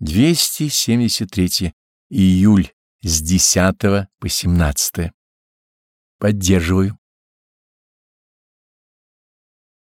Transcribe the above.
273 июль с 10 по 17. Поддерживаю.